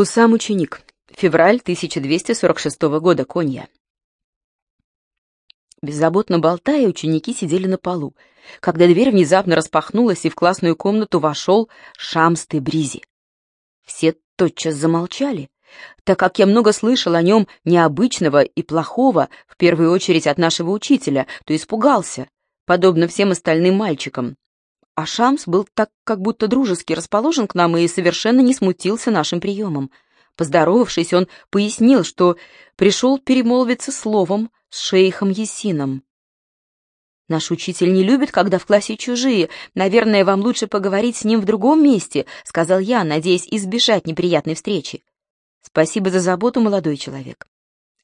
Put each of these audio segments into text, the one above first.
Хусам ученик. Февраль 1246 года. Конья. Беззаботно болтая, ученики сидели на полу, когда дверь внезапно распахнулась, и в классную комнату вошел Шамс Тебризи. Все тотчас замолчали, так как я много слышал о нем необычного и плохого, в первую очередь от нашего учителя, то испугался, подобно всем остальным мальчикам. А Шамс был так как будто дружески расположен к нам и совершенно не смутился нашим приемом. Поздоровавшись, он пояснил, что пришел перемолвиться словом с шейхом Есином. «Наш учитель не любит, когда в классе чужие. Наверное, вам лучше поговорить с ним в другом месте», — сказал я, надеясь избежать неприятной встречи. «Спасибо за заботу, молодой человек.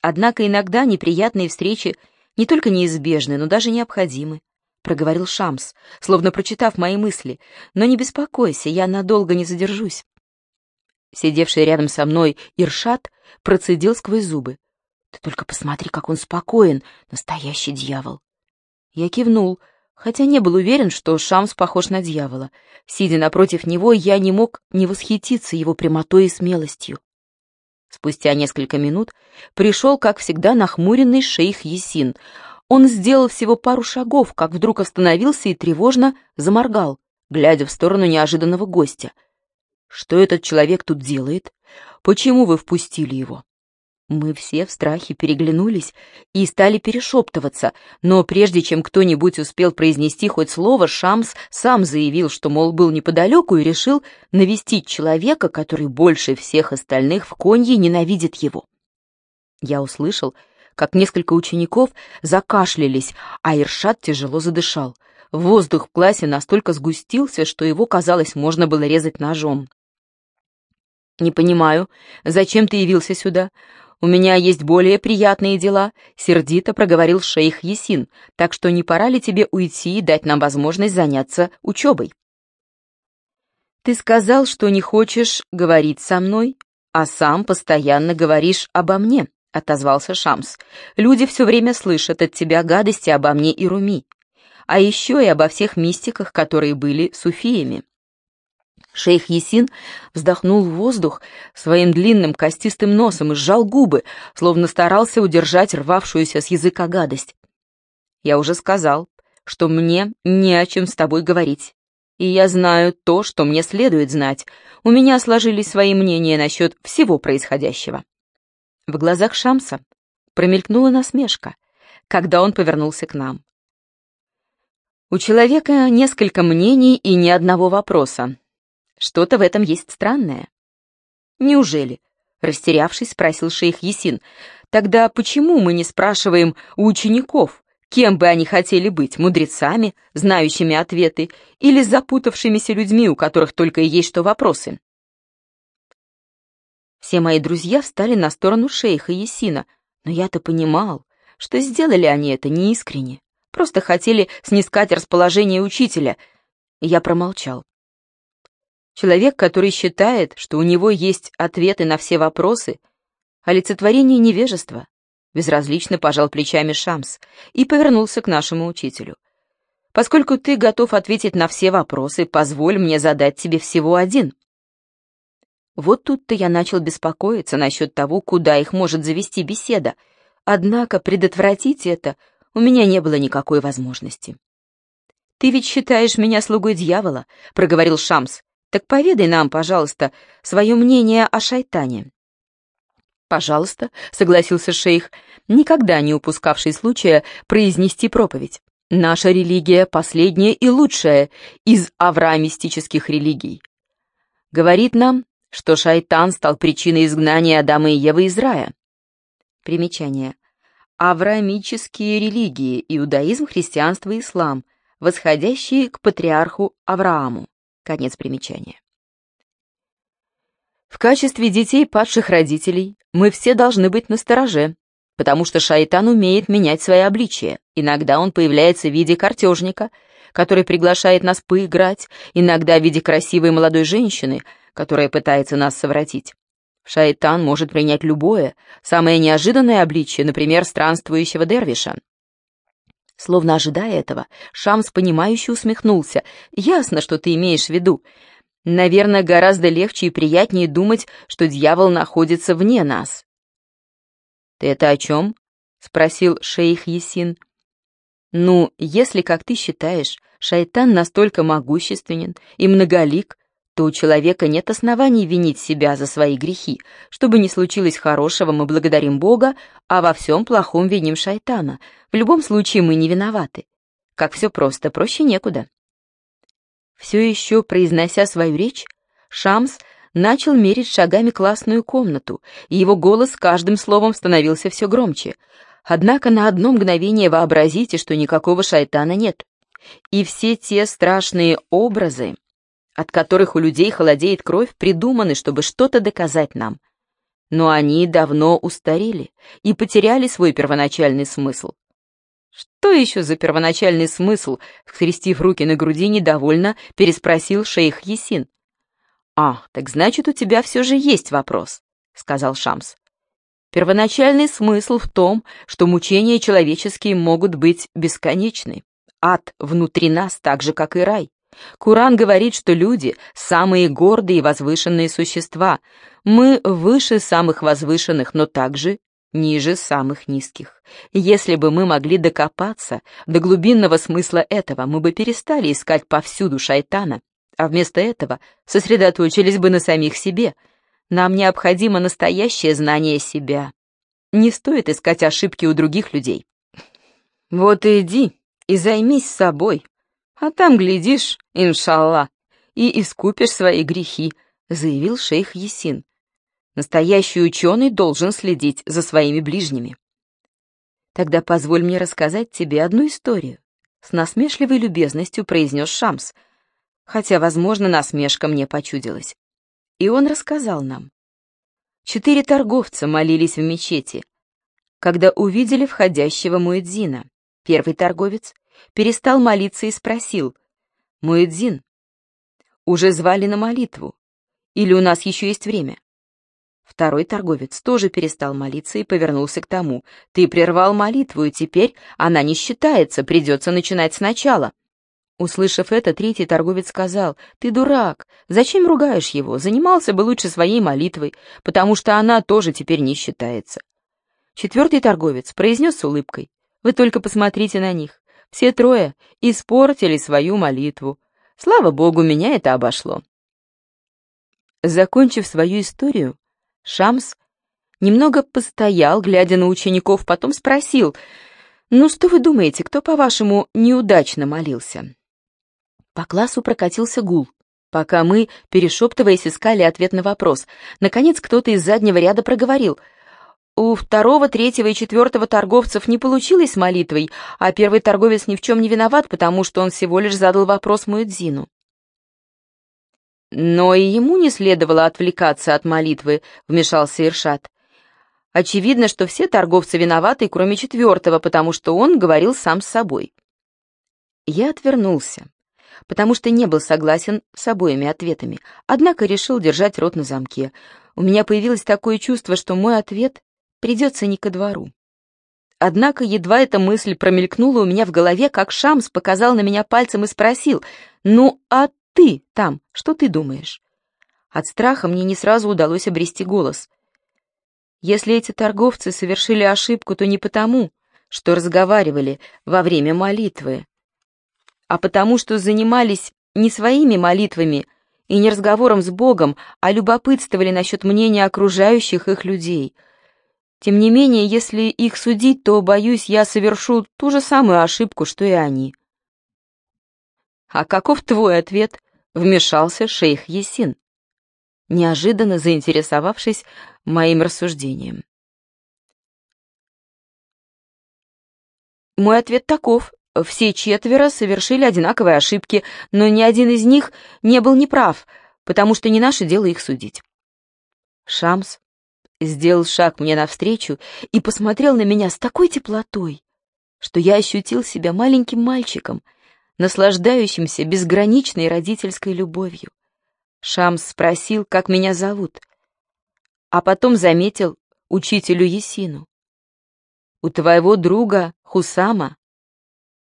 Однако иногда неприятные встречи не только неизбежны, но даже необходимы», — проговорил Шамс, словно прочитав мои мысли. «Но не беспокойся, я надолго не задержусь». Сидевший рядом со мной Иршат процедил сквозь зубы. «Ты только посмотри, как он спокоен, настоящий дьявол». Я кивнул, хотя не был уверен, что Шамс похож на дьявола. Сидя напротив него, я не мог не восхититься его прямотой и смелостью. Спустя несколько минут пришел, как всегда, нахмуренный шейх Есин. Он сделал всего пару шагов, как вдруг остановился и тревожно заморгал, глядя в сторону неожиданного гостя. «Что этот человек тут делает? Почему вы впустили его?» Мы все в страхе переглянулись и стали перешептываться, но прежде чем кто-нибудь успел произнести хоть слово, Шамс сам заявил, что, мол, был неподалеку и решил навестить человека, который больше всех остальных в конье ненавидит его. Я услышал, как несколько учеников закашлялись, а Иршат тяжело задышал. Воздух в классе настолько сгустился, что его, казалось, можно было резать ножом. «Не понимаю, зачем ты явился сюда? «У меня есть более приятные дела», — сердито проговорил шейх Есин, «так что не пора ли тебе уйти и дать нам возможность заняться учебой?» «Ты сказал, что не хочешь говорить со мной, а сам постоянно говоришь обо мне», — отозвался Шамс. «Люди все время слышат от тебя гадости обо мне и Руми, а еще и обо всех мистиках, которые были суфиями. Шейх Есин вздохнул в воздух своим длинным костистым носом и сжал губы, словно старался удержать рвавшуюся с языка гадость. «Я уже сказал, что мне не о чем с тобой говорить. И я знаю то, что мне следует знать. У меня сложились свои мнения насчет всего происходящего». В глазах Шамса промелькнула насмешка, когда он повернулся к нам. «У человека несколько мнений и ни одного вопроса», что-то в этом есть странное. Неужели? Растерявшись, спросил шейх Есин. Тогда почему мы не спрашиваем у учеников, кем бы они хотели быть, мудрецами, знающими ответы, или запутавшимися людьми, у которых только и есть что вопросы? Все мои друзья встали на сторону шейха Есина, но я-то понимал, что сделали они это неискренне, просто хотели снискать расположение учителя, я промолчал. Человек, который считает, что у него есть ответы на все вопросы, олицетворение невежества, безразлично пожал плечами Шамс и повернулся к нашему учителю. Поскольку ты готов ответить на все вопросы, позволь мне задать тебе всего один. Вот тут-то я начал беспокоиться насчет того, куда их может завести беседа, однако предотвратить это у меня не было никакой возможности. «Ты ведь считаешь меня слугой дьявола», — проговорил Шамс, так поведай нам, пожалуйста, свое мнение о шайтане». «Пожалуйста», — согласился шейх, никогда не упускавший случая произнести проповедь. «Наша религия последняя и лучшая из авраамистических религий. Говорит нам, что шайтан стал причиной изгнания Адама и Евы из рая». Примечание. Авраамические религии, иудаизм, христианство и ислам, восходящие к патриарху Аврааму. Конец примечания. В качестве детей падших родителей мы все должны быть настороже, потому что шайтан умеет менять свои обличия. Иногда он появляется в виде картежника, который приглашает нас поиграть, иногда в виде красивой молодой женщины, которая пытается нас совратить. Шайтан может принять любое, самое неожиданное обличие, например, странствующего дервиша. Словно ожидая этого, Шамс понимающе усмехнулся. «Ясно, что ты имеешь в виду. Наверное, гораздо легче и приятнее думать, что дьявол находится вне нас. «Ты это о чем?» — спросил шейх Есин. «Ну, если, как ты считаешь, шайтан настолько могущественен и многолик, то у человека нет оснований винить себя за свои грехи. Чтобы не случилось хорошего, мы благодарим Бога, а во всем плохом виним шайтана. В любом случае мы не виноваты. Как все просто, проще некуда. Все еще произнося свою речь, Шамс начал мерить шагами классную комнату, и его голос каждым словом становился все громче. Однако на одно мгновение вообразите, что никакого шайтана нет. И все те страшные образы, от которых у людей холодеет кровь, придуманы, чтобы что-то доказать нам. Но они давно устарели и потеряли свой первоначальный смысл. «Что еще за первоначальный смысл?» — скрестив руки на груди, недовольно переспросил шейх Есин. «А, так значит, у тебя все же есть вопрос», — сказал Шамс. «Первоначальный смысл в том, что мучения человеческие могут быть бесконечны. Ад внутри нас так же, как и рай. Куран говорит, что люди — самые гордые и возвышенные существа. Мы выше самых возвышенных, но также ниже самых низких. Если бы мы могли докопаться до глубинного смысла этого, мы бы перестали искать повсюду шайтана, а вместо этого сосредоточились бы на самих себе. Нам необходимо настоящее знание себя. Не стоит искать ошибки у других людей. Вот и иди и займись собой, а там, глядишь, иншалла, и искупишь свои грехи, заявил шейх Есин. Настоящий ученый должен следить за своими ближними. Тогда позволь мне рассказать тебе одну историю. С насмешливой любезностью произнес Шамс, хотя, возможно, насмешка мне почудилась. И он рассказал нам. Четыре торговца молились в мечети, когда увидели входящего Муэдзина. Первый торговец перестал молиться и спросил, «Муэдзин, уже звали на молитву? Или у нас еще есть время?» Второй торговец тоже перестал молиться и повернулся к тому. «Ты прервал молитву, и теперь она не считается, придется начинать сначала». Услышав это, третий торговец сказал, «Ты дурак, зачем ругаешь его? Занимался бы лучше своей молитвой, потому что она тоже теперь не считается». Четвертый торговец произнес с улыбкой, «Вы только посмотрите на них. Все трое испортили свою молитву. Слава богу, меня это обошло». Закончив свою историю, Шамс немного постоял, глядя на учеников, потом спросил, «Ну что вы думаете, кто, по-вашему, неудачно молился?» По классу прокатился гул, пока мы, перешептываясь, искали ответ на вопрос. Наконец кто-то из заднего ряда проговорил, «У второго, третьего и четвертого торговцев не получилось с молитвой, а первый торговец ни в чем не виноват, потому что он всего лишь задал вопрос Муэдзину». Но и ему не следовало отвлекаться от молитвы, вмешался Иршат. Очевидно, что все торговцы виноваты, кроме четвертого, потому что он говорил сам с собой. Я отвернулся, потому что не был согласен с обоими ответами, однако решил держать рот на замке. У меня появилось такое чувство, что мой ответ придется не ко двору. Однако едва эта мысль промелькнула у меня в голове, как Шамс показал на меня пальцем и спросил, «Ну, а ты там, что ты думаешь? От страха мне не сразу удалось обрести голос. Если эти торговцы совершили ошибку, то не потому, что разговаривали во время молитвы, а потому что занимались не своими молитвами и не разговором с Богом, а любопытствовали насчет мнения окружающих их людей. Тем не менее, если их судить, то, боюсь, я совершу ту же самую ошибку, что и они. «А каков твой ответ?» вмешался шейх Есин, неожиданно заинтересовавшись моим рассуждением. Мой ответ таков. Все четверо совершили одинаковые ошибки, но ни один из них не был неправ, потому что не наше дело их судить. Шамс сделал шаг мне навстречу и посмотрел на меня с такой теплотой, что я ощутил себя маленьким мальчиком — наслаждающимся безграничной родительской любовью. Шамс спросил, как меня зовут, а потом заметил учителю Есину. «У твоего друга Хусама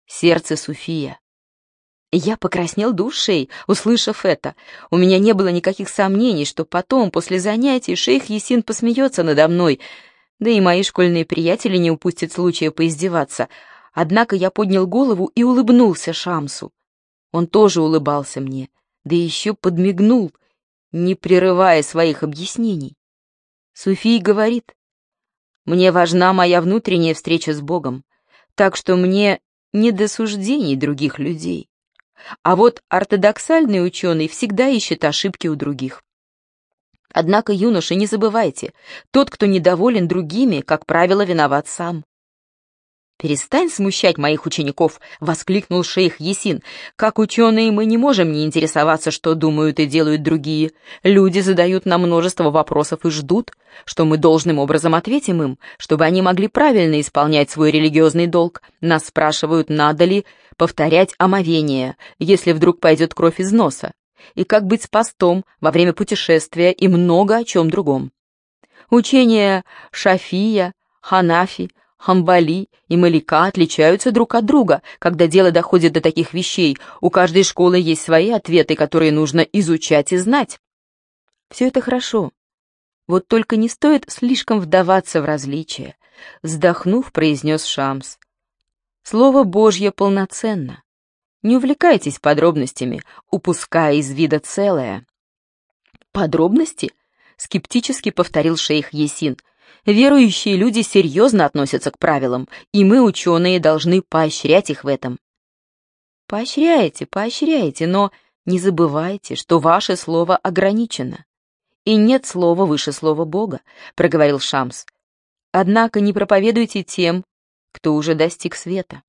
сердце Суфия». Я покраснел душей, услышав это. У меня не было никаких сомнений, что потом, после занятий, шейх Есин посмеется надо мной, да и мои школьные приятели не упустят случая поиздеваться. Однако я поднял голову и улыбнулся Шамсу. Он тоже улыбался мне, да еще подмигнул, не прерывая своих объяснений. Суфий говорит, «Мне важна моя внутренняя встреча с Богом, так что мне не до суждений других людей. А вот ортодоксальный ученый всегда ищет ошибки у других. Однако, юноши, не забывайте, тот, кто недоволен другими, как правило, виноват сам. «Перестань смущать моих учеников!» — воскликнул шейх Есин. «Как ученые мы не можем не интересоваться, что думают и делают другие. Люди задают нам множество вопросов и ждут, что мы должным образом ответим им, чтобы они могли правильно исполнять свой религиозный долг. Нас спрашивают, надо ли повторять омовение, если вдруг пойдет кровь из носа, и как быть с постом во время путешествия и много о чем другом. Учения Шафия, Ханафи, Хамбали и Малика отличаются друг от друга, когда дело доходит до таких вещей. У каждой школы есть свои ответы, которые нужно изучать и знать. Все это хорошо. Вот только не стоит слишком вдаваться в различия. Вздохнув, произнес Шамс. Слово Божье полноценно. Не увлекайтесь подробностями, упуская из вида целое. Подробности? Скептически повторил шейх Есин — Верующие люди серьезно относятся к правилам, и мы, ученые, должны поощрять их в этом. Поощряйте, поощряйте, но не забывайте, что ваше слово ограничено. И нет слова выше слова Бога, проговорил Шамс. Однако не проповедуйте тем, кто уже достиг света.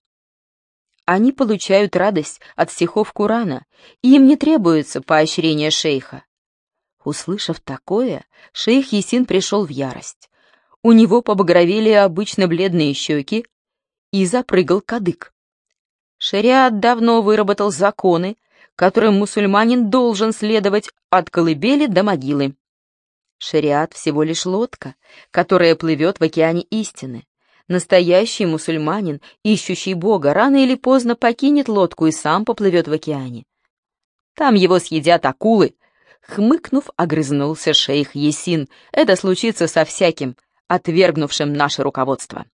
Они получают радость от стихов Курана, и им не требуется поощрение шейха. Услышав такое, шейх Есин пришел в ярость. У него побагровели обычно бледные щеки и запрыгал кадык. Шариат давно выработал законы, которым мусульманин должен следовать от колыбели до могилы. Шариат всего лишь лодка, которая плывет в океане истины. Настоящий мусульманин, ищущий Бога, рано или поздно покинет лодку и сам поплывет в океане. Там его съедят акулы. Хмыкнув, огрызнулся шейх Есин. Это случится со всяким, отвергнувшим наше руководство.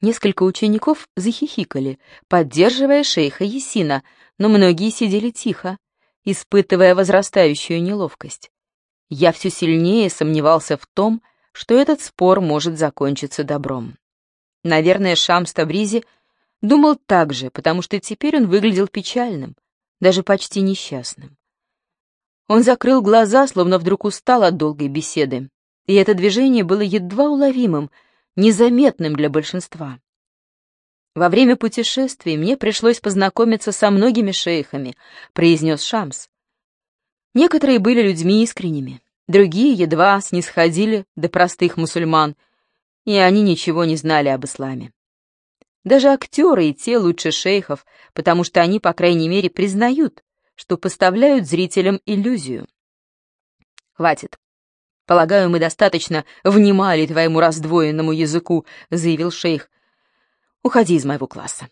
Несколько учеников захихикали, поддерживая шейха Есина, но многие сидели тихо, испытывая возрастающую неловкость. Я все сильнее сомневался в том, что этот спор может закончиться добром. Наверное, Шамс Табризи думал так же, потому что теперь он выглядел печальным, даже почти несчастным. Он закрыл глаза, словно вдруг устал от долгой беседы, и это движение было едва уловимым, незаметным для большинства. «Во время путешествий мне пришлось познакомиться со многими шейхами», — произнес Шамс. Некоторые были людьми искренними, другие едва снисходили до простых мусульман, и они ничего не знали об исламе. Даже актеры и те лучше шейхов, потому что они, по крайней мере, признают, что поставляют зрителям иллюзию. «Хватит», «Полагаю, мы достаточно внимали твоему раздвоенному языку», — заявил шейх. «Уходи из моего класса».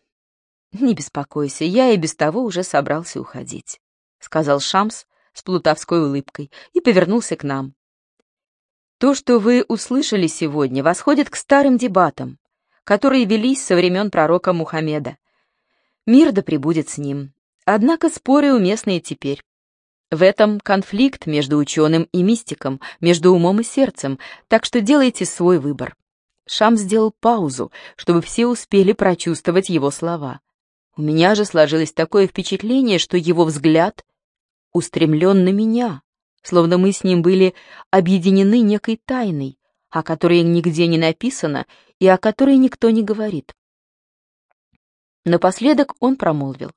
«Не беспокойся, я и без того уже собрался уходить», — сказал Шамс с плутовской улыбкой и повернулся к нам. «То, что вы услышали сегодня, восходит к старым дебатам, которые велись со времен пророка Мухаммеда. Мир да пребудет с ним. Однако споры уместны и теперь. В этом конфликт между ученым и мистиком, между умом и сердцем, так что делайте свой выбор. Шам сделал паузу, чтобы все успели прочувствовать его слова. У меня же сложилось такое впечатление, что его взгляд устремлен на меня, словно мы с ним были объединены некой тайной, о которой нигде не написано и о которой никто не говорит. Напоследок он промолвил.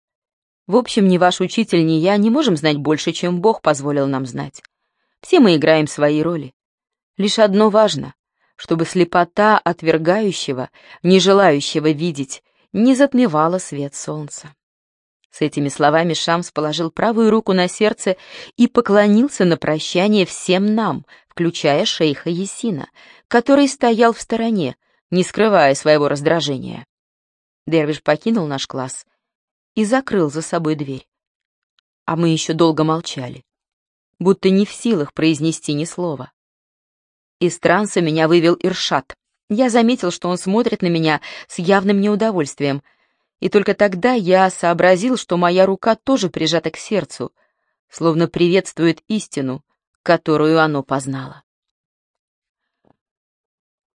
В общем, ни ваш учитель, ни я не можем знать больше, чем Бог позволил нам знать. Все мы играем свои роли. Лишь одно важно, чтобы слепота отвергающего, не желающего видеть, не затмевала свет солнца. С этими словами Шамс положил правую руку на сердце и поклонился на прощание всем нам, включая шейха Есина, который стоял в стороне, не скрывая своего раздражения. Дервиш покинул наш класс, и закрыл за собой дверь. а мы еще долго молчали, будто не в силах произнести ни слова. Из транса меня вывел Иршат. Я заметил, что он смотрит на меня с явным неудовольствием, и только тогда я сообразил, что моя рука тоже прижата к сердцу, словно приветствует истину, которую оно познало.